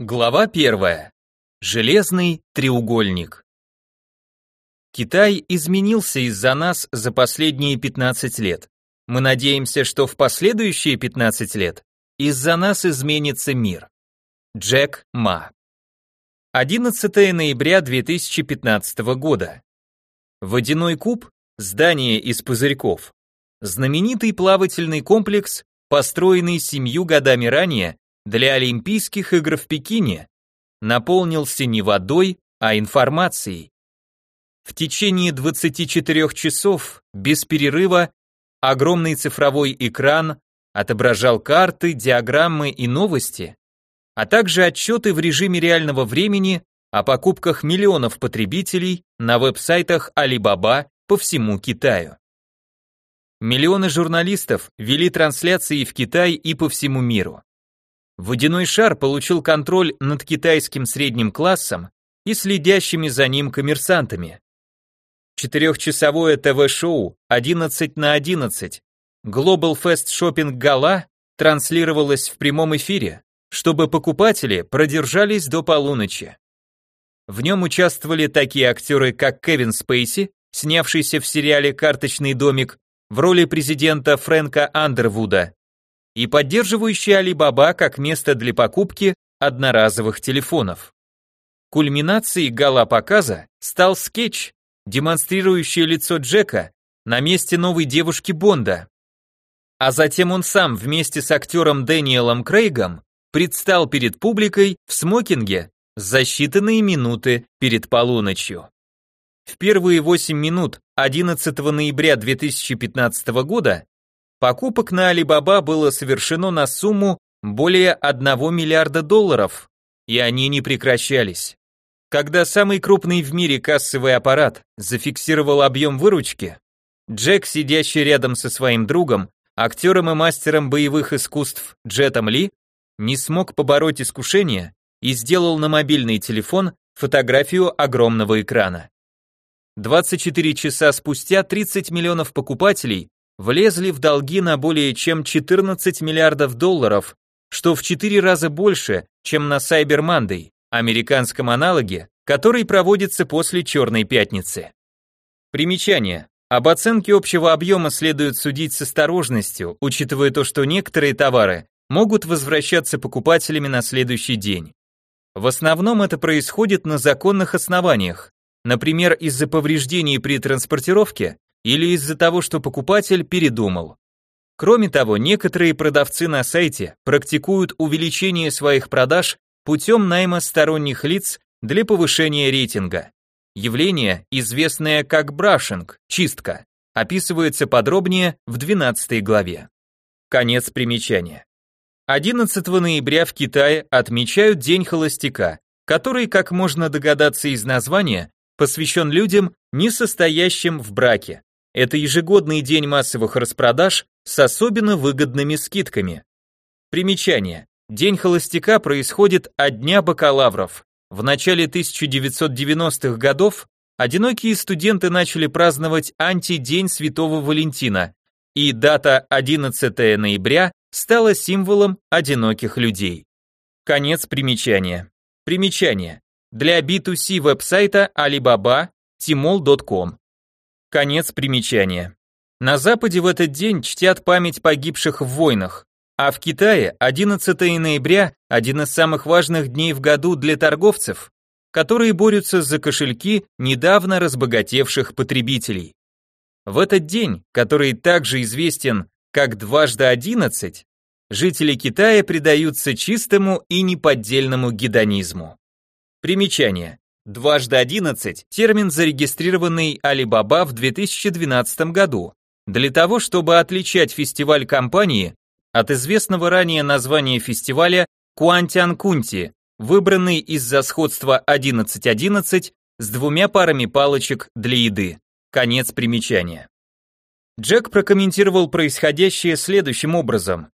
Глава первая. Железный треугольник. Китай изменился из-за нас за последние 15 лет. Мы надеемся, что в последующие 15 лет из-за нас изменится мир. Джек Ма. 11 ноября 2015 года. Водяной куб – здание из пузырьков. Знаменитый плавательный комплекс, построенный семью годами ранее для Олимпийских игр в Пекине наполнился не водой, а информацией. В течение 24 часов, без перерыва, огромный цифровой экран отображал карты, диаграммы и новости, а также отчеты в режиме реального времени о покупках миллионов потребителей на веб-сайтах Alibaba по всему Китаю. Миллионы журналистов вели трансляции в Китай и по всему миру. Водяной шар получил контроль над китайским средним классом и следящими за ним коммерсантами. Четырехчасовое ТВ-шоу 11 на 11 Global Fest Shopping Gala транслировалось в прямом эфире, чтобы покупатели продержались до полуночи. В нем участвовали такие актеры, как Кевин Спейси, снявшийся в сериале «Карточный домик» в роли президента Фрэнка Андервуда, и поддерживающий Alibaba как место для покупки одноразовых телефонов. Кульминацией гала-показа стал скетч, демонстрирующий лицо Джека на месте новой девушки Бонда. А затем он сам вместе с актером Дэниелом Крейгом предстал перед публикой в смокинге за считанные минуты перед полуночью. В первые 8 минут 11 ноября 2015 года Покупок на Alibaba было совершено на сумму более 1 миллиарда долларов, и они не прекращались. Когда самый крупный в мире кассовый аппарат зафиксировал объем выручки, Джек, сидящий рядом со своим другом, актером и мастером боевых искусств Джетом Ли, не смог побороть искушение и сделал на мобильный телефон фотографию огромного экрана. 24 часа спустя 30 миллионов покупателей влезли в долги на более чем 14 миллиардов долларов, что в 4 раза больше, чем на Cyber Monday, американском аналоге, который проводится после Черной пятницы. Примечание. Об оценке общего объема следует судить с осторожностью, учитывая то, что некоторые товары могут возвращаться покупателями на следующий день. В основном это происходит на законных основаниях, например, из-за повреждений при транспортировке или из-за того, что покупатель передумал. Кроме того, некоторые продавцы на сайте практикуют увеличение своих продаж путем найма сторонних лиц для повышения рейтинга. Явление, известное как брашинг, чистка, описывается подробнее в 12 главе. Конец примечания. 11 ноября в Китае отмечают День холостяка, который, как можно догадаться из названия, посвящен людям, не состоящим в браке. Это ежегодный день массовых распродаж с особенно выгодными скидками. Примечание. День холостяка происходит от Дня бакалавров. В начале 1990-х годов одинокие студенты начали праздновать антидень Святого Валентина, и дата 11 ноября стала символом одиноких людей. Конец примечания. Примечание. Для B2C веб-сайта Alibaba, Tmall.com. Конец примечания. На Западе в этот день чтят память погибших в войнах, а в Китае 11 ноября – один из самых важных дней в году для торговцев, которые борются за кошельки недавно разбогатевших потребителей. В этот день, который также известен как дважды 11, жители Китая предаются чистому и неподдельному гедонизму. Примечание. Дважды 11 – термин, зарегистрированный Alibaba в 2012 году, для того, чтобы отличать фестиваль компании от известного ранее названия фестиваля Куантиан Кунти, выбранный из-за сходства 11.11 с двумя парами палочек для еды. Конец примечания. Джек прокомментировал происходящее следующим образом.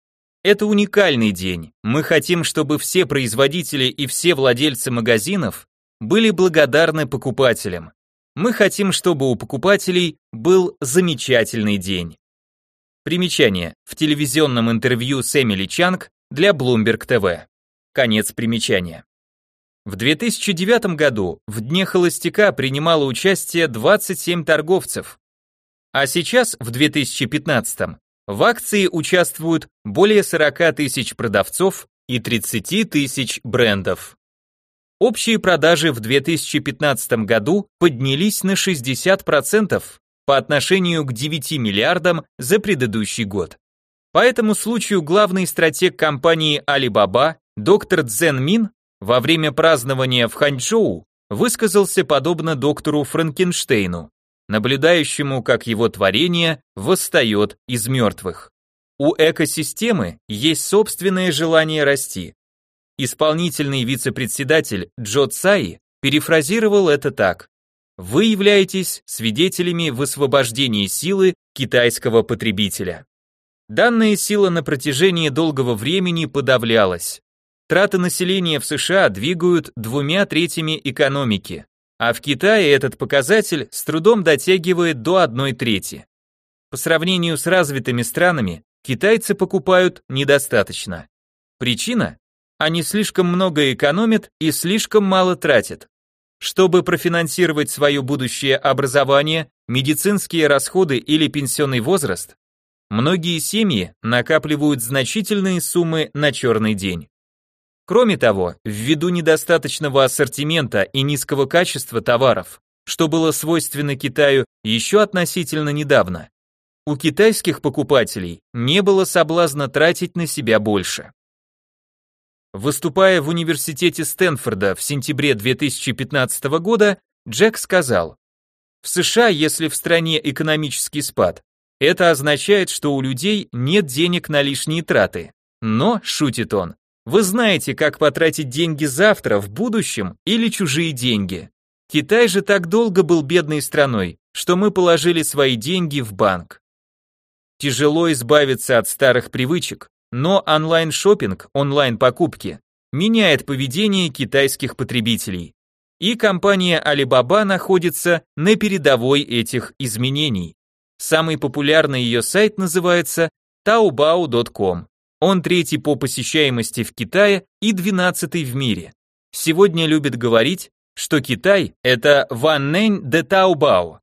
Это уникальный день. Мы хотим, чтобы все производители и все владельцы магазинов были благодарны покупателям. Мы хотим, чтобы у покупателей был замечательный день. Примечание. В телевизионном интервью с Эмили Чанг для Bloomberg TV. Конец примечания. В 2009 году в Дне холостяка принимало участие 27 торговцев, а сейчас, в 2015, в акции участвуют более 40 тысяч продавцов и 30 тысяч брендов. Общие продажи в 2015 году поднялись на 60% по отношению к 9 миллиардам за предыдущий год. По этому случаю главный стратег компании Alibaba, доктор Цзэн Мин, во время празднования в Ханчжоу высказался подобно доктору Франкенштейну, наблюдающему, как его творение восстает из мертвых. У экосистемы есть собственное желание расти. Исполнительный вице-председатель Джо Цай перефразировал это так. Вы являетесь свидетелями высвобождения силы китайского потребителя. Данная сила на протяжении долгого времени подавлялась. Траты населения в США двигают двумя третьими экономики, а в Китае этот показатель с трудом дотягивает до одной трети. По сравнению с развитыми странами, китайцы покупают недостаточно. Причина? Они слишком много экономят и слишком мало тратят. Чтобы профинансировать свое будущее образование, медицинские расходы или пенсионный возраст, многие семьи накапливают значительные суммы на черный день. Кроме того, ввиду недостаточного ассортимента и низкого качества товаров, что было свойственно Китаю еще относительно недавно, у китайских покупателей не было соблазна тратить на себя больше. Выступая в университете Стэнфорда в сентябре 2015 года, Джек сказал, в США, если в стране экономический спад, это означает, что у людей нет денег на лишние траты. Но, шутит он, вы знаете, как потратить деньги завтра, в будущем или чужие деньги. Китай же так долго был бедной страной, что мы положили свои деньги в банк. Тяжело избавиться от старых привычек, но онлайн-шопинг, онлайн-покупки меняет поведение китайских потребителей. И компания Alibaba находится на передовой этих изменений. Самый популярный ее сайт называется taobao.com. Он третий по посещаемости в Китае и двенадцатый в мире. Сегодня любят говорить, что Китай – это Ваннэнь де Таобао,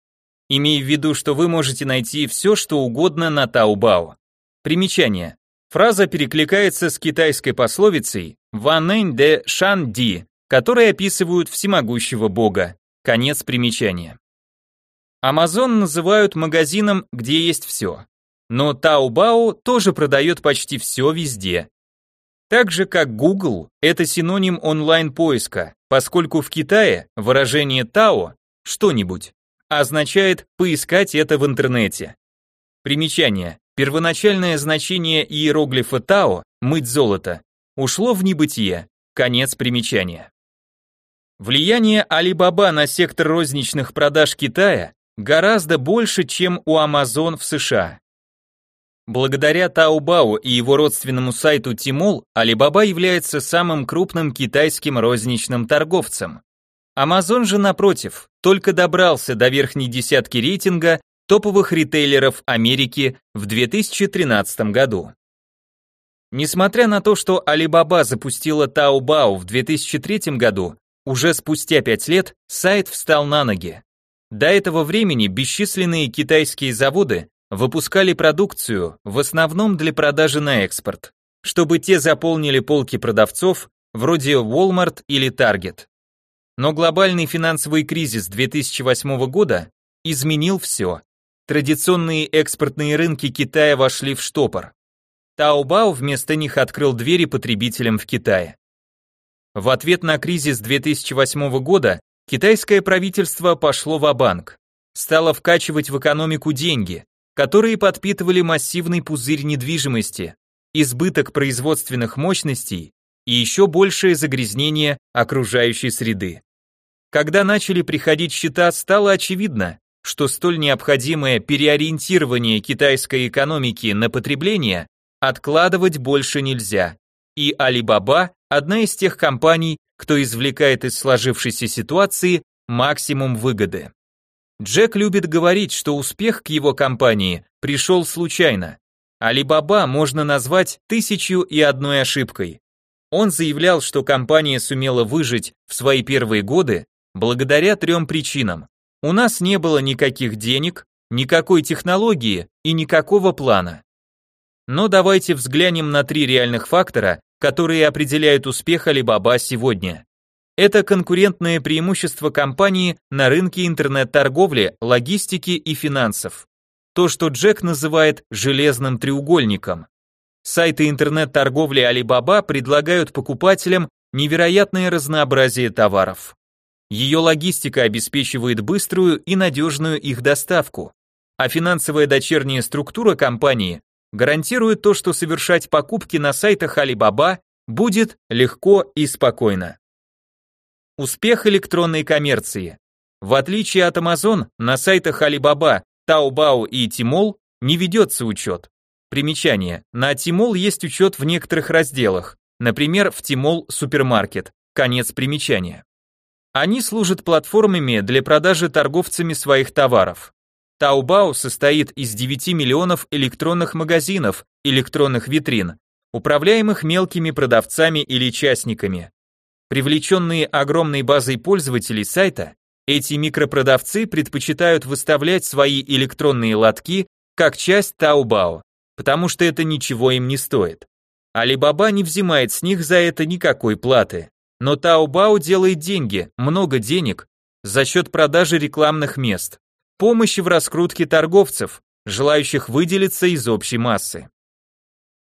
имея в виду, что вы можете найти все, что угодно на Таобао. Примечание. Фраза перекликается с китайской пословицей «Ванэнь де Шанди», которой описывают всемогущего бога. Конец примечания. Amazon называют магазином, где есть все. Но Taobao тоже продает почти все везде. Так же как Google, это синоним онлайн-поиска, поскольку в Китае выражение Тао что-нибудь означает поискать это в интернете. Примечание. Первоначальное значение иероглифа Тао «мыть золото» ушло в небытие. Конец примечания. Влияние Alibaba на сектор розничных продаж Китая гораздо больше, чем у Amazon в США. Благодаря Таобао и его родственному сайту Тимол, Alibaba является самым крупным китайским розничным торговцем. Amazon же, напротив, только добрался до верхней десятки рейтинга топовых ритейлеров Америки в 2013 году. Несмотря на то, что Alibaba запустила Taobao в 2003 году, уже спустя 5 лет сайт встал на ноги. До этого времени бесчисленные китайские заводы выпускали продукцию в основном для продажи на экспорт, чтобы те заполнили полки продавцов вроде Walmart или Target. Но глобальный финансовый кризис 2008 года изменил все. Традиционные экспортные рынки Китая вошли в штопор. Таобао вместо них открыл двери потребителям в Китае. В ответ на кризис 2008 года китайское правительство пошло в банк стало вкачивать в экономику деньги, которые подпитывали массивный пузырь недвижимости, избыток производственных мощностей и еще большее загрязнение окружающей среды. Когда начали приходить счета, стало очевидно, что столь необходимое переориентирование китайской экономики на потребление откладывать больше нельзя. И Alibaba – одна из тех компаний, кто извлекает из сложившейся ситуации максимум выгоды. Джек любит говорить, что успех к его компании пришел случайно. Alibaba можно назвать тысячу и одной ошибкой. Он заявлял, что компания сумела выжить в свои первые годы благодаря трем причинам. У нас не было никаких денег, никакой технологии и никакого плана. Но давайте взглянем на три реальных фактора, которые определяют успех Alibaba сегодня. Это конкурентное преимущество компании на рынке интернет-торговли, логистики и финансов. То, что Джек называет железным треугольником. Сайты интернет-торговли Alibaba предлагают покупателям невероятное разнообразие товаров. Ее логистика обеспечивает быструю и надежную их доставку, а финансовая дочерняя структура компании гарантирует то, что совершать покупки на сайтах Alibaba будет легко и спокойно. Успех электронной коммерции. В отличие от Amazon, на сайтах Alibaba, Taobao и Tmall не ведется учет. Примечание. На Тимол есть учет в некоторых разделах, например, в Тимол Супермаркет. Конец примечания. Они служат платформами для продажи торговцами своих товаров. Taobao состоит из 9 миллионов электронных магазинов, электронных витрин, управляемых мелкими продавцами или частниками. Привлеченные огромной базой пользователей сайта, эти микропродавцы предпочитают выставлять свои электронные лотки как часть Taobao потому что это ничего им не стоит. Алибаба не взимает с них за это никакой платы. Но Таобао делает деньги, много денег, за счет продажи рекламных мест, помощи в раскрутке торговцев, желающих выделиться из общей массы.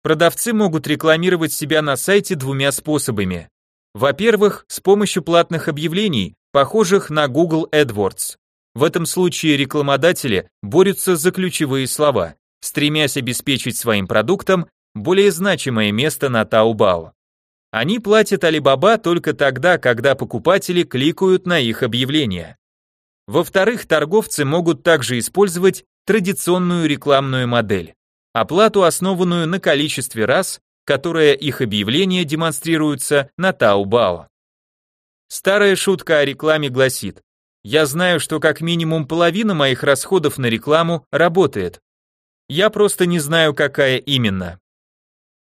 Продавцы могут рекламировать себя на сайте двумя способами. Во-первых, с помощью платных объявлений, похожих на Google AdWords. В этом случае рекламодатели борются за ключевые слова стремясь обеспечить своим продуктам более значимое место на Taobao. Они платят Alibaba только тогда, когда покупатели кликают на их объявления. Во-вторых, торговцы могут также использовать традиционную рекламную модель, оплату, основанную на количестве раз, которое их объявления демонстрируются на Taobao. Старая шутка о рекламе гласит, я знаю, что как минимум половина моих расходов на рекламу работает, я просто не знаю, какая именно.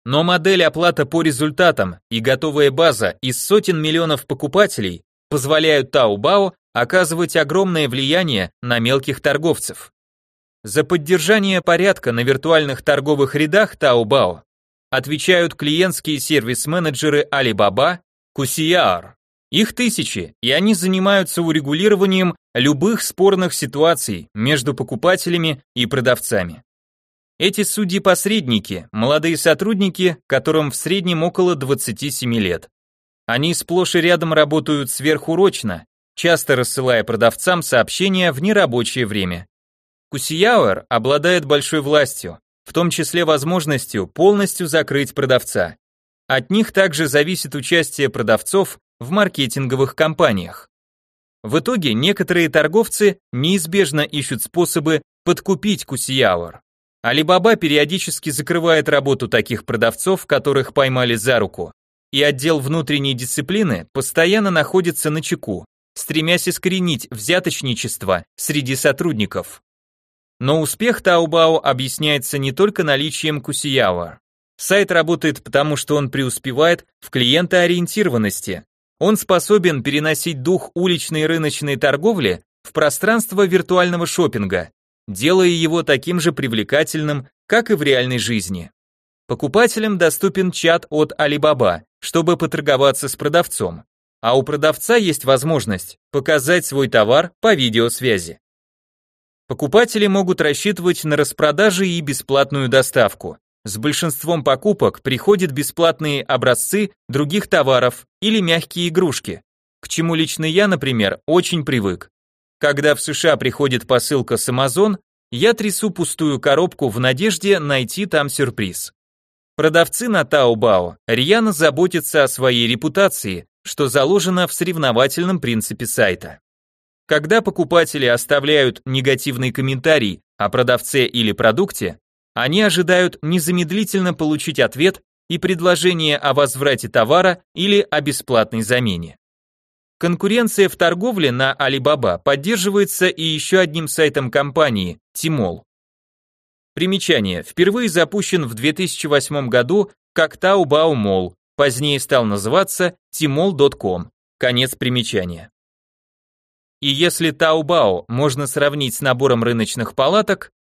Но модель оплата по результатам и готовая база из сотен миллионов покупателей позволяют Taobao оказывать огромное влияние на мелких торговцев. За поддержание порядка на виртуальных торговых рядах Taobao отвечают клиентские сервис-менеджеры Alibaba, QCR. Их тысячи, и они занимаются урегулированием любых спорных ситуаций между покупателями и продавцами. Эти судьи-посредники, молодые сотрудники, которым в среднем около 27 лет. Они сплошь и рядом работают сверхурочно, часто рассылая продавцам сообщения в нерабочее время. Кусияуэр обладает большой властью, в том числе возможностью полностью закрыть продавца. От них также зависит участие продавцов в маркетинговых кампаниях. В итоге некоторые торговцы неизбежно ищут способы подкупить Кусияуэр. Алибаба периодически закрывает работу таких продавцов, которых поймали за руку, и отдел внутренней дисциплины постоянно находится на чеку, стремясь искоренить взяточничество среди сотрудников. Но успех Таобао объясняется не только наличием Кусиява. Сайт работает потому, что он преуспевает в клиентоориентированности. Он способен переносить дух уличной рыночной торговли в пространство виртуального шопинга, делая его таким же привлекательным, как и в реальной жизни. Покупателям доступен чат от Alibaba, чтобы поторговаться с продавцом, а у продавца есть возможность показать свой товар по видеосвязи. Покупатели могут рассчитывать на распродажи и бесплатную доставку. С большинством покупок приходят бесплатные образцы других товаров или мягкие игрушки, к чему лично я, например, очень привык. Когда в США приходит посылка с Amazon, я трясу пустую коробку в надежде найти там сюрприз. Продавцы на Taobao рьяно заботятся о своей репутации, что заложено в соревновательном принципе сайта. Когда покупатели оставляют негативный комментарий о продавце или продукте, они ожидают незамедлительно получить ответ и предложение о возврате товара или о бесплатной замене. Конкуренция в торговле на Alibaba поддерживается и еще одним сайтом компании Tmall. Примечание. Впервые запущен в 2008 году как Taobao Mall, позднее стал называться tmall.com. Конец примечания. И если Taobao можно сравнить с набором рыночных палаток,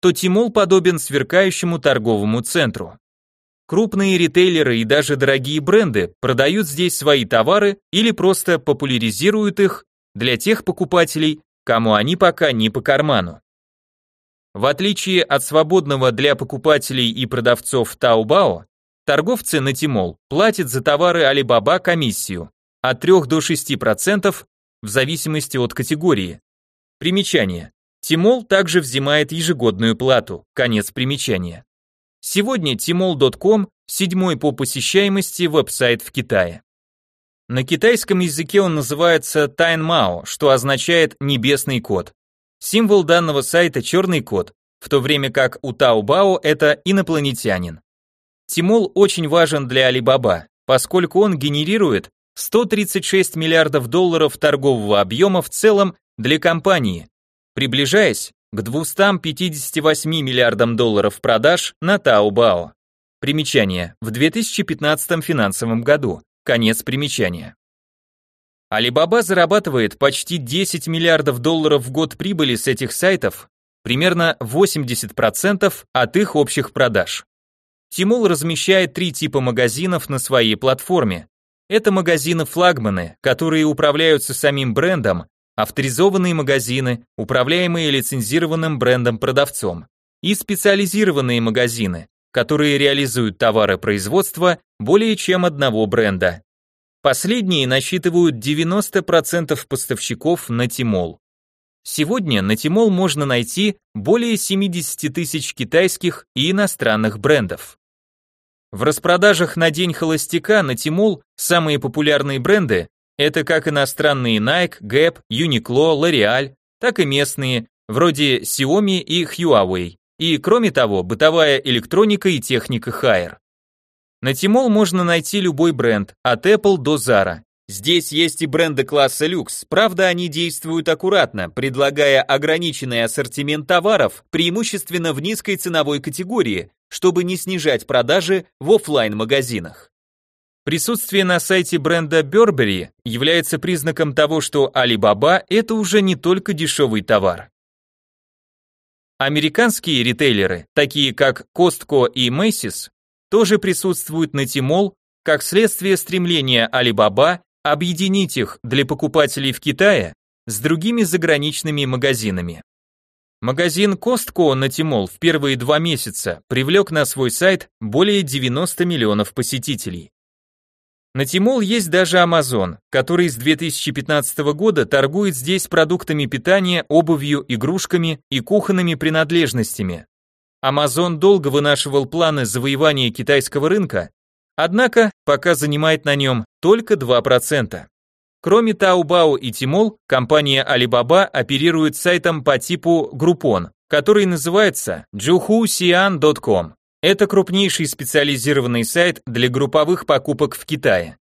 то Тимол подобен сверкающему торговому центру. Крупные ритейлеры и даже дорогие бренды продают здесь свои товары или просто популяризируют их для тех покупателей, кому они пока не по карману. В отличие от свободного для покупателей и продавцов Taobao, торговцы на Тимол платят за товары Alibaba комиссию от 3 до 6% в зависимости от категории. Примечание. Тимол также взимает ежегодную плату. Конец примечания. Сегодня Tmall.com седьмой по посещаемости веб-сайт в Китае. На китайском языке он называется Тайнмао, что означает «небесный код». Символ данного сайта черный код, в то время как у Таобао это инопланетянин. Тимол очень важен для Alibaba, поскольку он генерирует 136 миллиардов долларов торгового объема в целом для компании, приближаясь к 258 миллиардам долларов продаж на Taobao. Примечание. В 2015 финансовом году. Конец примечания. Alibaba зарабатывает почти 10 миллиардов долларов в год прибыли с этих сайтов, примерно 80% от их общих продаж. Тимул размещает три типа магазинов на своей платформе. Это магазины-флагманы, которые управляются самим брендом, авторизованные магазины, управляемые лицензированным брендом-продавцом, и специализированные магазины, которые реализуют товары производства более чем одного бренда. Последние насчитывают 90% поставщиков на Тимол. Сегодня на Тимол можно найти более 70 тысяч китайских и иностранных брендов. В распродажах на день холостяка на Тимол самые популярные бренды это как иностранные Nike, Gap, Uniqlo, L'Oreal, так и местные, вроде Xiaomi и Huawei. И кроме того, бытовая электроника и техника Haier. На Tmall можно найти любой бренд, от Apple до Zara. Здесь есть и бренды класса люкс, правда они действуют аккуратно, предлагая ограниченный ассортимент товаров, преимущественно в низкой ценовой категории, чтобы не снижать продажи в офлайн магазинах Присутствие на сайте бренда Burberry является признаком того, что Alibaba это уже не только дешевый товар. Американские ритейлеры, такие как Costco и Macy's, тоже присутствуют на Tmall как следствие стремления Alibaba объединить их для покупателей в Китае с другими заграничными магазинами. Магазин Costco на Tmall в первые два месяца привлек на свой сайт более 90 миллионов посетителей. На Тимол есть даже Amazon, который с 2015 года торгует здесь продуктами питания, обувью, игрушками и кухонными принадлежностями. Amazon долго вынашивал планы завоевания китайского рынка, однако пока занимает на нем только 2%. Кроме Taobao и Tmall, компания Alibaba оперирует сайтом по типу Groupon, который называется juhuxian.com. Это крупнейший специализированный сайт для групповых покупок в Китае.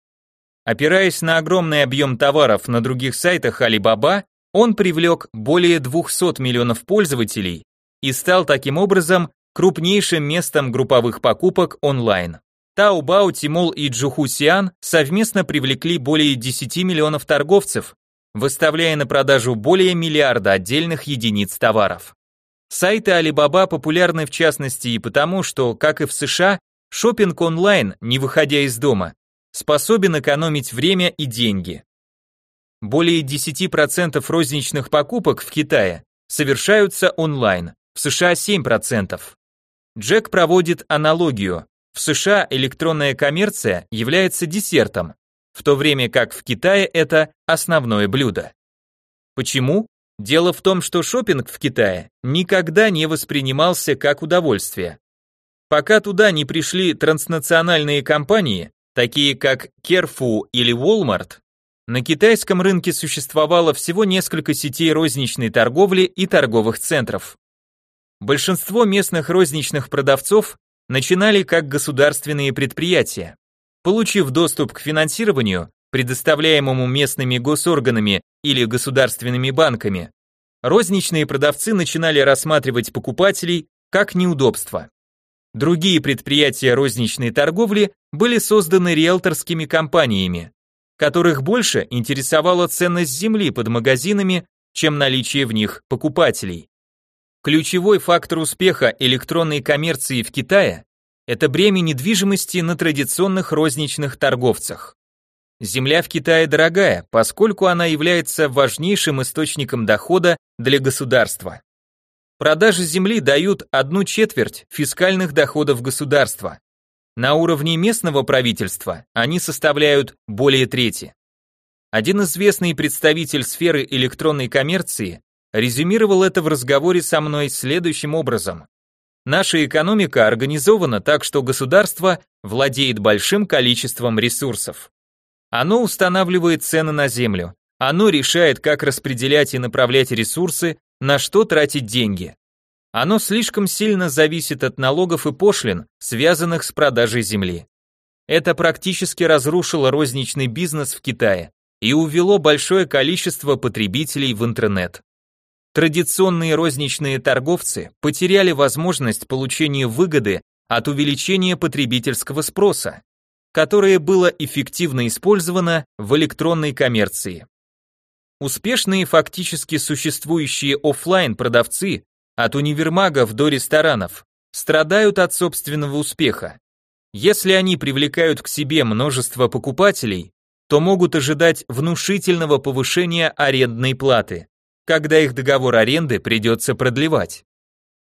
Опираясь на огромный объем товаров на других сайтах Alibaba, он привлек более 200 миллионов пользователей и стал таким образом крупнейшим местом групповых покупок онлайн. Taobao, Tmall и Джухусиан совместно привлекли более 10 миллионов торговцев, выставляя на продажу более миллиарда отдельных единиц товаров. Сайты Alibaba популярны в частности и потому, что, как и в США, шопинг онлайн, не выходя из дома, способен экономить время и деньги. Более 10% розничных покупок в Китае совершаются онлайн, в США 7%. Джек проводит аналогию. В США электронная коммерция является десертом, в то время как в Китае это основное блюдо. Почему? Дело в том, что шопинг в Китае никогда не воспринимался как удовольствие. Пока туда не пришли транснациональные компании, такие как Carrefour или Walmart, на китайском рынке существовало всего несколько сетей розничной торговли и торговых центров. Большинство местных розничных продавцов начинали как государственные предприятия. Получив доступ к финансированию, предоставляемому местными госорганами или государственными банками, розничные продавцы начинали рассматривать покупателей как неудобство. Другие предприятия розничной торговли были созданы риэлторскими компаниями, которых больше интересовала ценность земли под магазинами, чем наличие в них покупателей. Ключевой фактор успеха электронной коммерции в Китае – это бремя недвижимости на традиционных розничных торговцах. Земля в Китае дорогая, поскольку она является важнейшим источником дохода для государства. Продажи земли дают одну четверть фискальных доходов государства. На уровне местного правительства они составляют более трети. Один известный представитель сферы электронной коммерции резюмировал это в разговоре со мной следующим образом. Наша экономика организована так, что государство владеет большим количеством ресурсов. Оно устанавливает цены на землю. Оно решает, как распределять и направлять ресурсы, на что тратить деньги. Оно слишком сильно зависит от налогов и пошлин, связанных с продажей земли. Это практически разрушило розничный бизнес в Китае и увело большое количество потребителей в интернет. Традиционные розничные торговцы потеряли возможность получения выгоды от увеличения потребительского спроса которое было эффективно использовано в электронной коммерции. Успешные фактически существующие офлайн продавцы от универмагов до ресторанов страдают от собственного успеха. Если они привлекают к себе множество покупателей, то могут ожидать внушительного повышения арендной платы, когда их договор аренды придется продлевать.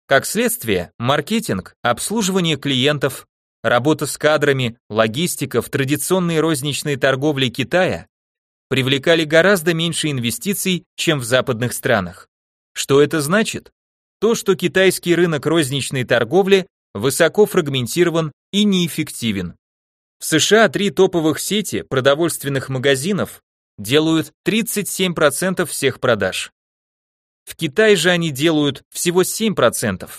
Как следствие, маркетинг, обслуживание клиентов, работа с кадрами, логистика в традиционной розничной торговле Китая привлекали гораздо меньше инвестиций, чем в западных странах. Что это значит? То, что китайский рынок розничной торговли высоко фрагментирован и неэффективен. В США три топовых сети продовольственных магазинов делают 37% всех продаж. В Китае же они делают всего 7%.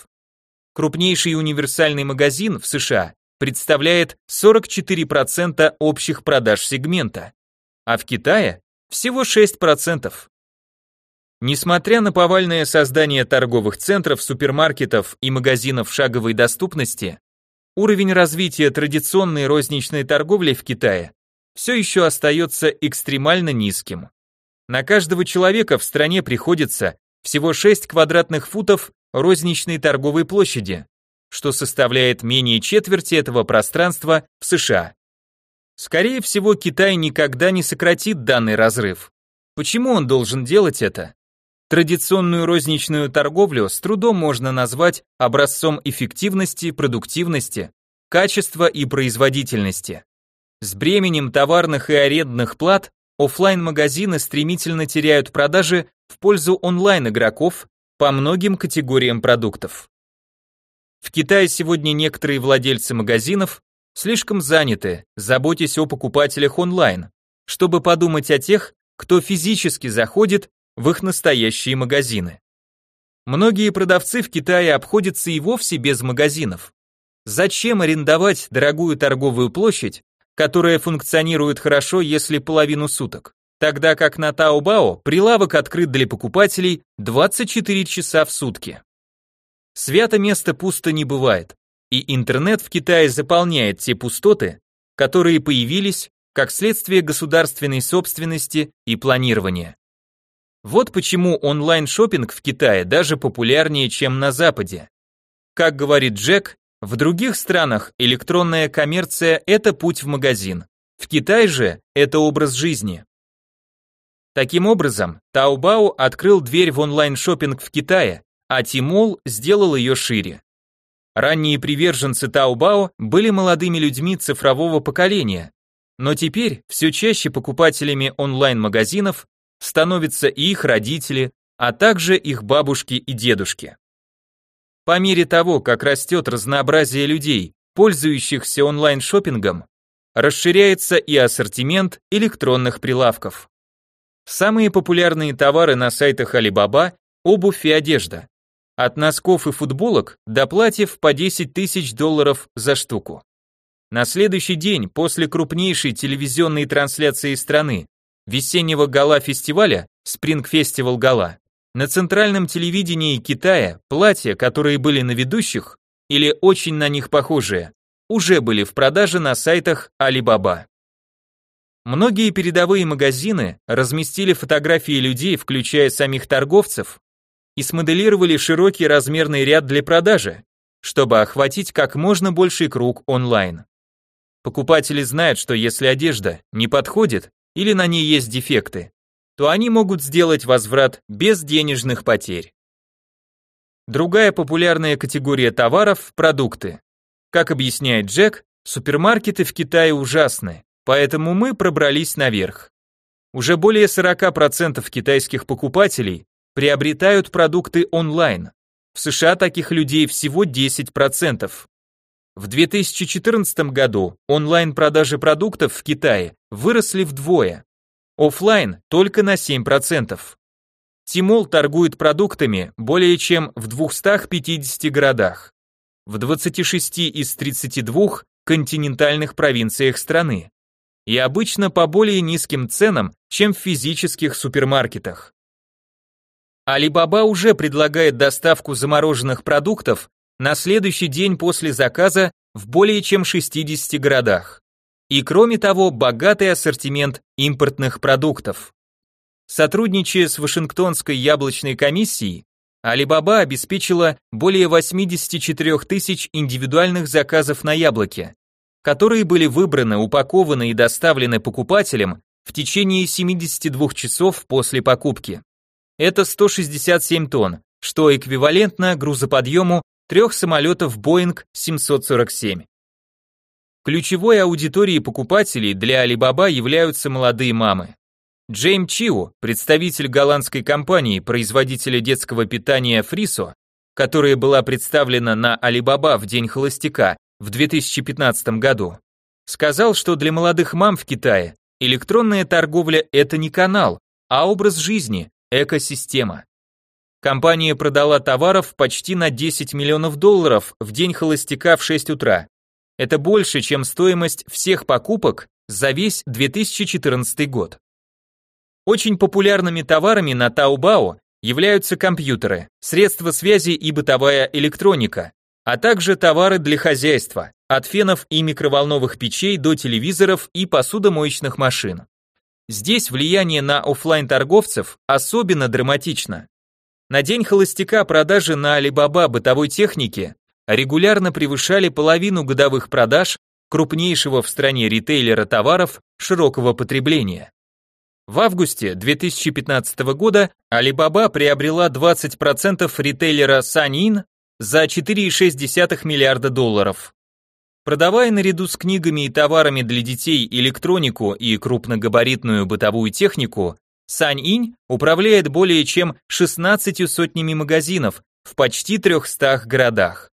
Крупнейший универсальный магазин в США представляет 44% общих продаж сегмента, а в Китае всего 6%. Несмотря на повальное создание торговых центров, супермаркетов и магазинов шаговой доступности, уровень развития традиционной розничной торговли в Китае все еще остается экстремально низким. На каждого человека в стране приходится всего 6 квадратных футов розничной торговой площади, что составляет менее четверти этого пространства в США. Скорее всего, Китай никогда не сократит данный разрыв. Почему он должен делать это? Традиционную розничную торговлю с трудом можно назвать образцом эффективности, продуктивности, качества и производительности. С бременем товарных и арендных плат офлайн магазины стремительно теряют продажи в пользу онлайн-игроков по многим категориям продуктов. В Китае сегодня некоторые владельцы магазинов слишком заняты, заботясь о покупателях онлайн, чтобы подумать о тех, кто физически заходит в их настоящие магазины. Многие продавцы в Китае обходятся и вовсе без магазинов. Зачем арендовать дорогую торговую площадь, которая функционирует хорошо, если половину суток, тогда как на Таобао прилавок открыт для покупателей 24 часа в сутки. Свято место пусто не бывает, и интернет в Китае заполняет те пустоты, которые появились как следствие государственной собственности и планирования. Вот почему онлайн-шоппинг в Китае даже популярнее, чем на Западе. Как говорит Джек, в других странах электронная коммерция – это путь в магазин. В Китае же это образ жизни. Таким образом, Taobao открыл дверь в онлайн-шоппинг в Китае, а Тимол сделал ее шире. Ранние приверженцы Таобао были молодыми людьми цифрового поколения, но теперь все чаще покупателями онлайн-магазинов становятся и их родители, а также их бабушки и дедушки. По мере того, как растет разнообразие людей, пользующихся онлайн-шоппингом, расширяется и ассортимент электронных прилавков. Самые популярные товары на сайтах Alibaba – обувь и одежда. От носков и футболок до платьев по 10 тысяч долларов за штуку. На следующий день после крупнейшей телевизионной трансляции страны, весеннего гала-фестиваля Spring Festival Гала, на центральном телевидении Китая платья, которые были на ведущих, или очень на них похожие, уже были в продаже на сайтах Alibaba. Многие передовые магазины разместили фотографии людей, включая самих торговцев, и смоделировали широкий размерный ряд для продажи, чтобы охватить как можно больший круг онлайн. Покупатели знают, что если одежда не подходит или на ней есть дефекты, то они могут сделать возврат без денежных потерь. Другая популярная категория товаров – продукты. Как объясняет Джек, супермаркеты в Китае ужасны, поэтому мы пробрались наверх. Уже более 40% китайских покупателей приобретают продукты онлайн. В США таких людей всего 10%. В 2014 году онлайн-продажи продуктов в Китае выросли вдвое, офлайн только на 7%. Тимол торгует продуктами более чем в 250 городах, в 26 из 32 континентальных провинциях страны и обычно по более низким ценам, чем в физических супермаркетах. Alibaba уже предлагает доставку замороженных продуктов на следующий день после заказа в более чем 60 городах. И кроме того, богатый ассортимент импортных продуктов. Сотрудничая с Вашингтонской яблочной комиссией, Alibaba обеспечила более 84 тысяч индивидуальных заказов на яблоки, которые были выбраны, упакованы и доставлены покупателям в течение 72 часов после покупки. Это 167 тонн, что эквивалентно грузоподъему трех самолетов Boeing 747. Ключевой аудиторией покупателей для Alibaba являются молодые мамы. Джейм Чиу, представитель голландской компании, производителя детского питания Фрисо, которая была представлена на Alibaba в День холостяка в 2015 году, сказал, что для молодых мам в Китае электронная торговля – это не канал, а образ жизни, экосистема. Компания продала товаров почти на 10 миллионов долларов в день холостяка в 6 утра. Это больше, чем стоимость всех покупок за весь 2014 год. Очень популярными товарами на Taobao являются компьютеры, средства связи и бытовая электроника, а также товары для хозяйства, от фенов и микроволновых печей до телевизоров и посудомоечных машин. Здесь влияние на офлайн торговцев особенно драматично. На день холостяка продажи на Alibaba бытовой техники регулярно превышали половину годовых продаж крупнейшего в стране ритейлера товаров широкого потребления. В августе 2015 года Alibaba приобрела 20% ритейлера Sanyin за 4,6 миллиарда долларов. Продавая наряду с книгами и товарами для детей электронику и крупногабаритную бытовую технику, Саньинь управляет более чем 16 сотнями магазинов в почти 300 городах.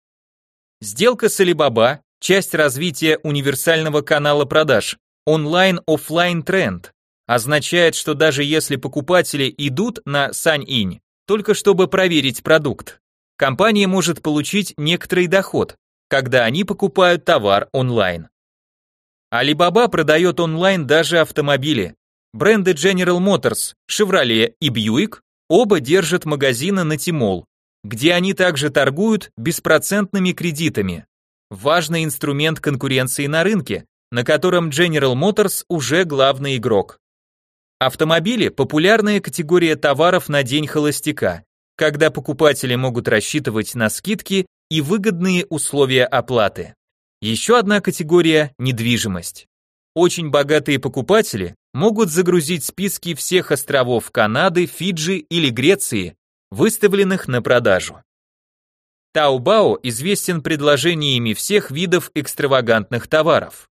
Сделка с Alibaba – часть развития универсального канала продаж, онлайн-офлайн тренд, означает, что даже если покупатели идут на Саньинь, только чтобы проверить продукт, компания может получить некоторый доход, когда они покупают товар онлайн. Alibaba продает онлайн даже автомобили. Бренды General Motors, Chevrolet и Buick оба держат магазины на Тимол, где они также торгуют беспроцентными кредитами. Важный инструмент конкуренции на рынке, на котором General Motors уже главный игрок. Автомобили – популярная категория товаров на день холостяка, когда покупатели могут рассчитывать на скидки и выгодные условия оплаты. Еще одна категория – недвижимость. Очень богатые покупатели могут загрузить списки всех островов Канады, Фиджи или Греции, выставленных на продажу. Таобао известен предложениями всех видов экстравагантных товаров.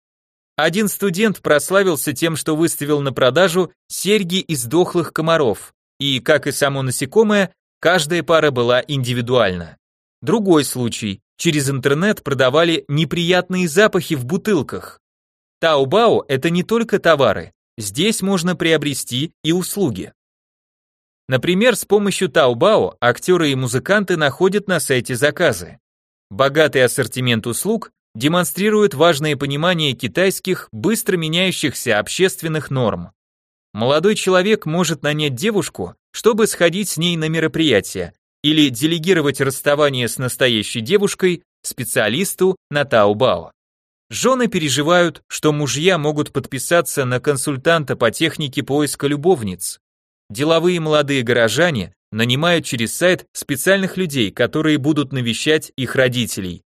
Один студент прославился тем, что выставил на продажу серьги из дохлых комаров, и, как и само насекомое, каждая пара была индивидуальна. Другой случай. Через интернет продавали неприятные запахи в бутылках. Таобао – это не только товары. Здесь можно приобрести и услуги. Например, с помощью Таобао актеры и музыканты находят на сайте заказы. Богатый ассортимент услуг демонстрирует важное понимание китайских, быстро меняющихся общественных норм. Молодой человек может нанять девушку, чтобы сходить с ней на мероприятие, или делегировать расставание с настоящей девушкой специалисту на Таобао. Жены переживают, что мужья могут подписаться на консультанта по технике поиска любовниц. Деловые молодые горожане нанимают через сайт специальных людей, которые будут навещать их родителей.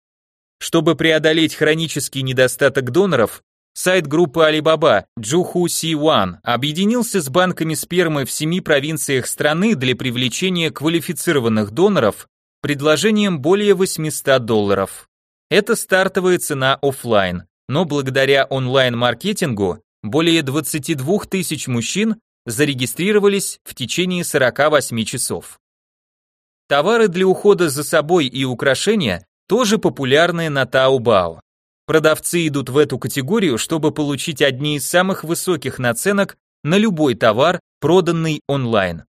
Чтобы преодолеть хронический недостаток доноров, сайт группы Alibaba Juhu C1 объединился с банками спермы в семи провинциях страны для привлечения квалифицированных доноров предложением более 800 долларов. Это стартовая цена офлайн, но благодаря онлайн-маркетингу более 22 тысяч мужчин зарегистрировались в течение 48 часов. Товары для ухода за собой и украшения тоже популярны на Taobao. Продавцы идут в эту категорию, чтобы получить одни из самых высоких наценок на любой товар, проданный онлайн.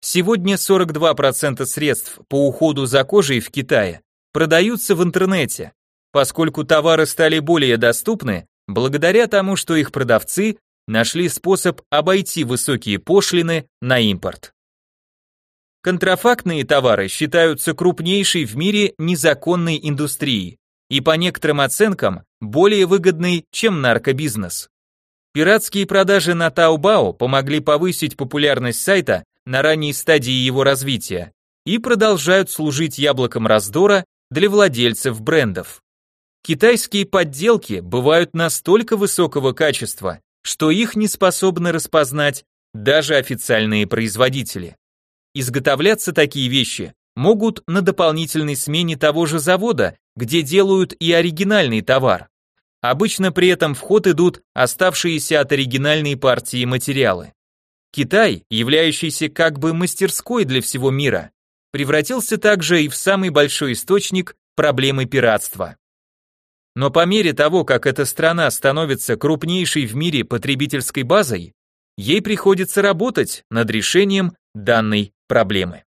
Сегодня 42% средств по уходу за кожей в Китае продаются в интернете, поскольку товары стали более доступны благодаря тому, что их продавцы нашли способ обойти высокие пошлины на импорт. Контрафактные товары считаются крупнейшей в мире незаконной индустрией и по некоторым оценкам более выгодной, чем наркобизнес. Пиратские продажи на Taobao помогли повысить популярность сайта на ранней стадии его развития и продолжают служить яблоком раздора для владельцев брендов. Китайские подделки бывают настолько высокого качества, что их не способны распознать даже официальные производители. Изготовляться такие вещи могут на дополнительной смене того же завода, где делают и оригинальный товар. Обычно при этом в ход идут оставшиеся от оригинальной партии материалы. Китай, являющийся как бы мастерской для всего мира, превратился также и в самый большой источник проблемы пиратства. Но по мере того, как эта страна становится крупнейшей в мире потребительской базой, ей приходится работать над решением данной проблемы.